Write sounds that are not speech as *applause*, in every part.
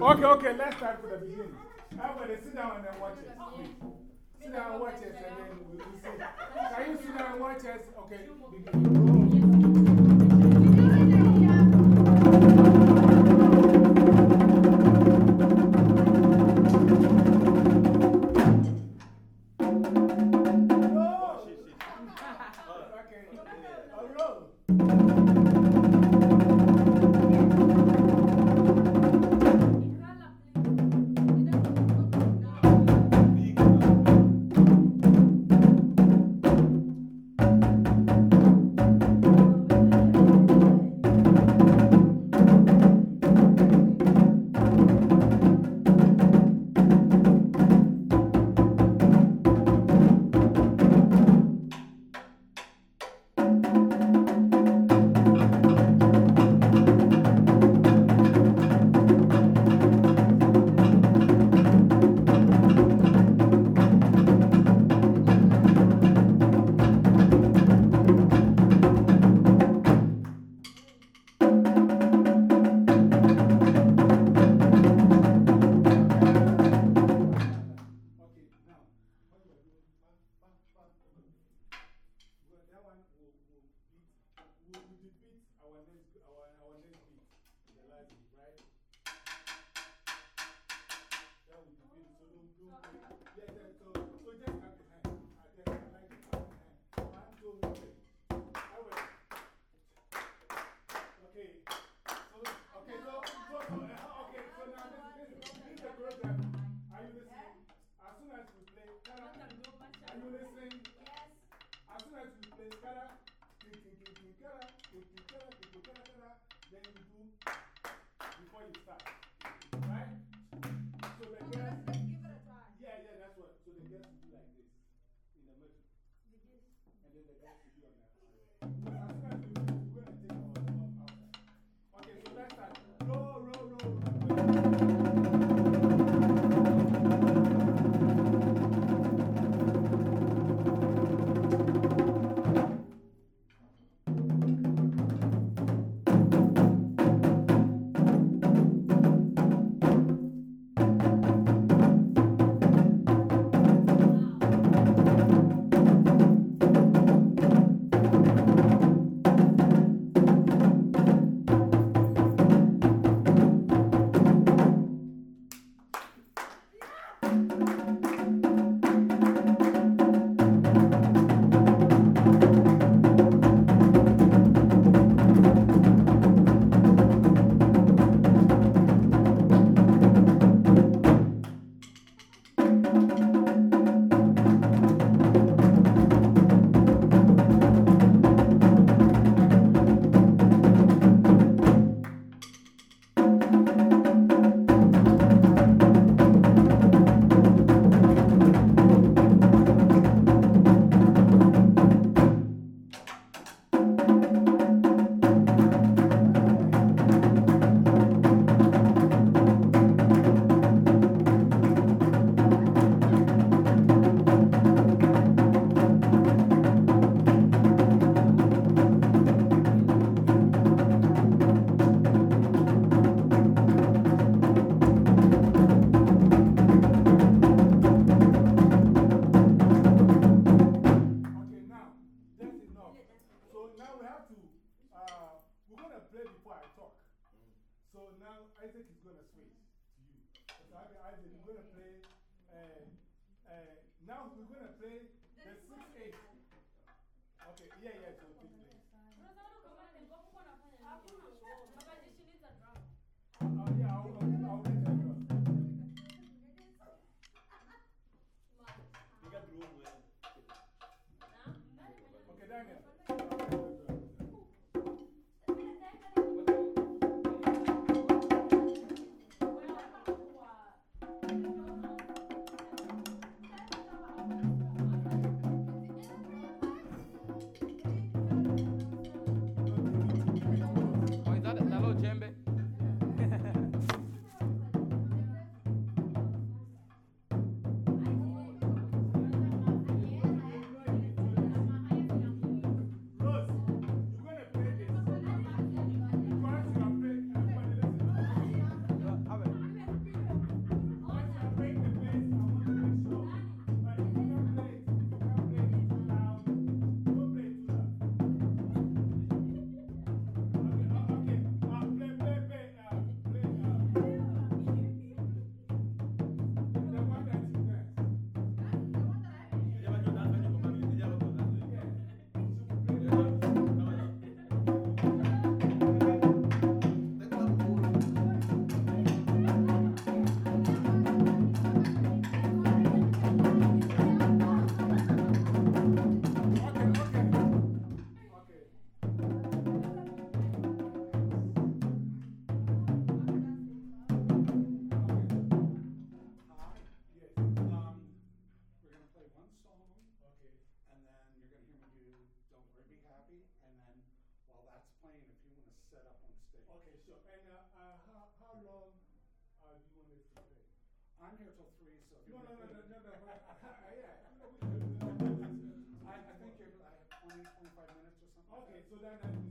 Okay, okay, let's start from the beginning. Everybody sit down and then watch us. Sit down and watch us and then we will see. Can you sit down and watch us? Okay, cara I'm here till three, so if No, no, no, no, no, no, yeah, I mean, I, I think you're like 20, 25 minutes or something. Okay, that. so then, uh,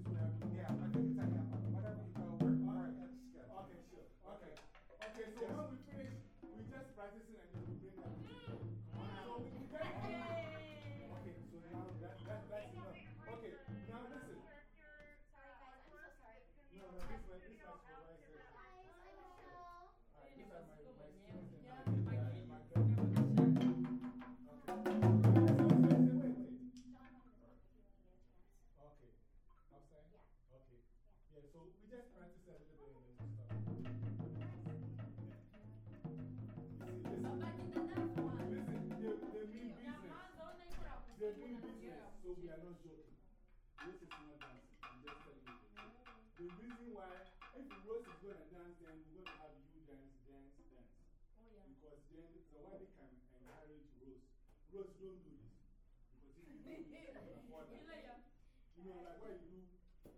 then Zawadi can encourage Rose. Rose, don't do this. Because if you do this, you can *laughs* afford that. You know, like what you do.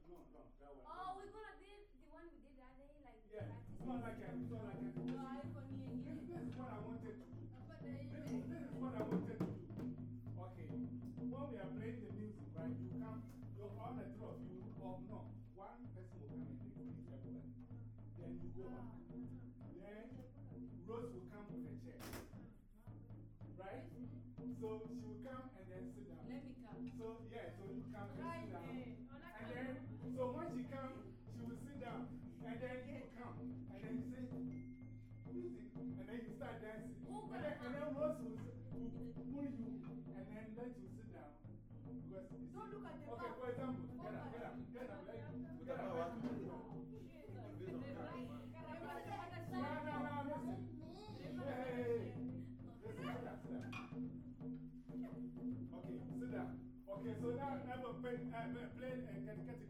No, no, that one. Oh, we're going to do the one we did that day? Like, yeah, it's not like I, it's not like I. No, I for me and. This, this is what I wanted to do. This, this is what I wanted to do. Okay, when we are playing the music, right, you come, you're all the three of you, or no, one person will come and explain everybody. Then you go ah. on. So she will come God ever played and Connecticut?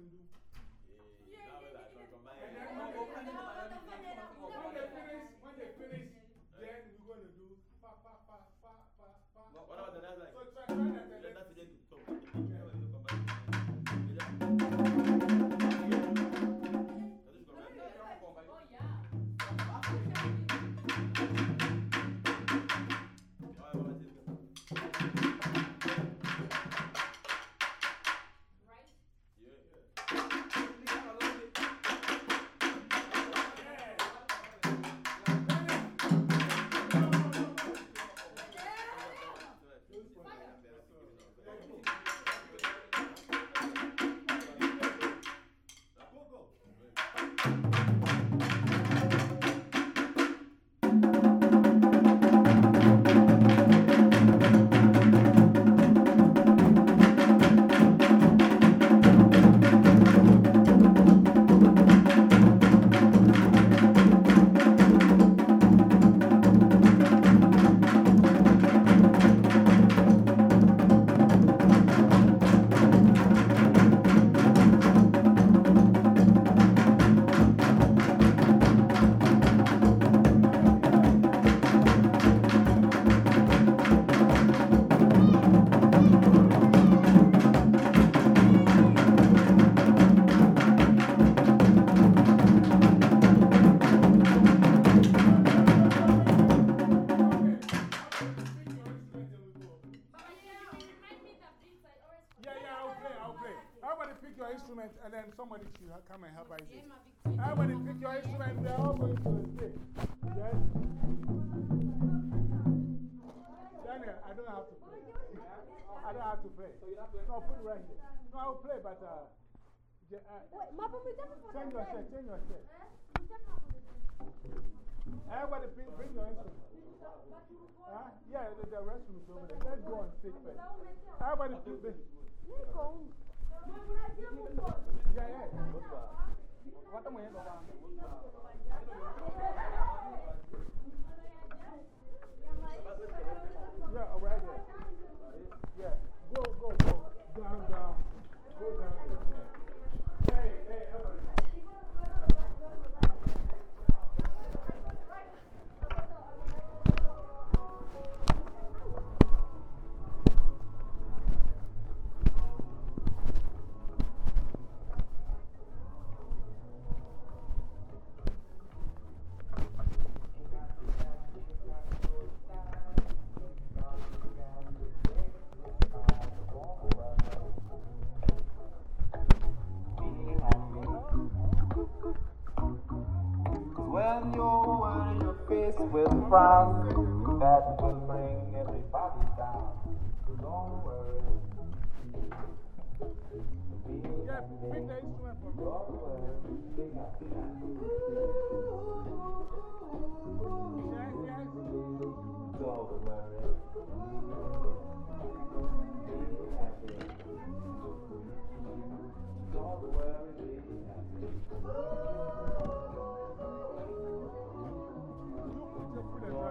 Do. Pick instrument and then somebody should come and help Isaac. Everybody pick your instrument, they're all going to the. Yes? Daniel, I don't have to play. I don't have to play. No, put it right here. No, I'll play, but uh, ja- uh, Wait, Mama, we just for change your set, change your set. We just have to Everybody bring, bring your instrument. Huh? Yeah, the, the restroom is over there. Let's go on stage first. Everybody put this. Yeah, yeah. Bota frown, that will bring everybody down. Don't worry. Yeah, me. Don't worry. Be happy. Don't worry. Be happy. Don't worry. Be happy.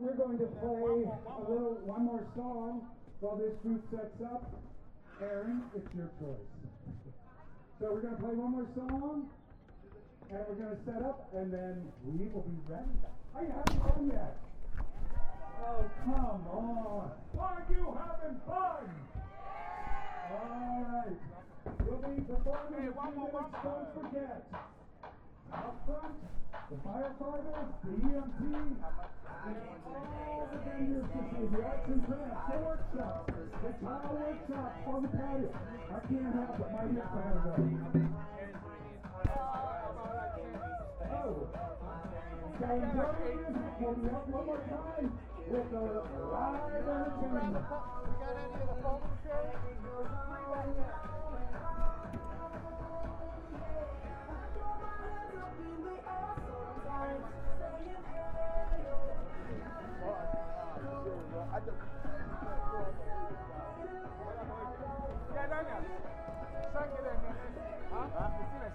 We're going to play a little, one more song while this group sets up. Aaron, it's your choice. So we're going to play one more song, and we're going to set up, and then we will be ready. Are you having fun yet? Oh, come on. Are you having fun? All right. We'll be performing in a few minutes. Don't forget. Up front, the firefighters, the EMT, and all the vendors to see the arts and crafts, the workshop, the tile workshop on the patio. I can't help it, my hips are go. Oh, the music. We'll be up one more time with the live entertainment. Yeah,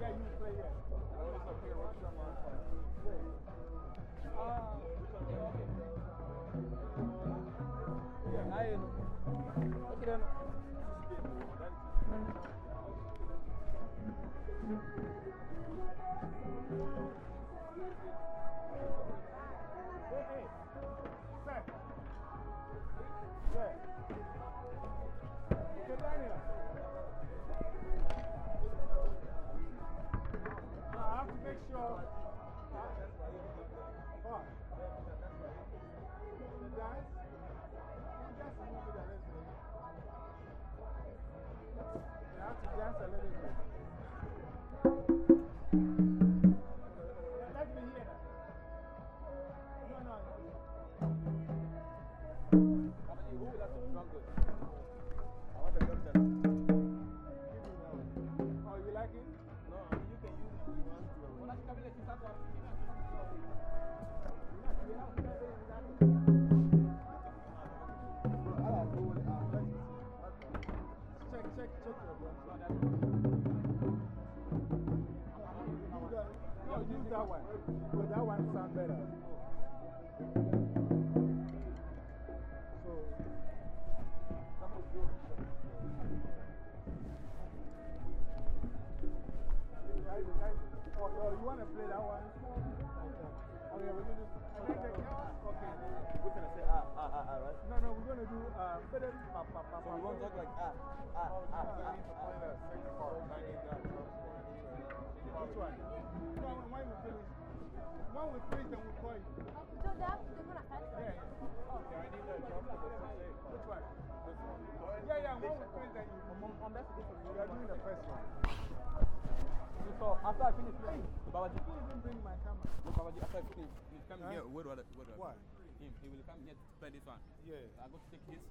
Yeah, you play it. Oh, it's up here. Will I play? Uh, yeah, I Okay, So we won't talk like ah, ah, ah, ah, ah. Which one? No, when we finish. When we finish, then we'll call you. So that's the one I had. Yeah, yeah. I need drum for the Which one? This one. Yeah, yeah, when we finish, then you. That, we are doing the first one. So after I finish playing, Babaji, You didn't even bring my camera. look, Babaji, after I finish, he's coming Huh? here. Wait, wait, wait, wait. What? Him, he will come here to play this one. Yeah. I go to take this,